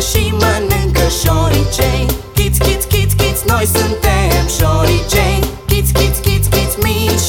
și mănâncă șoricei. Kids, kids, kids, kids, noi suntem șoricei. Kids, kids, kids, kids, mici,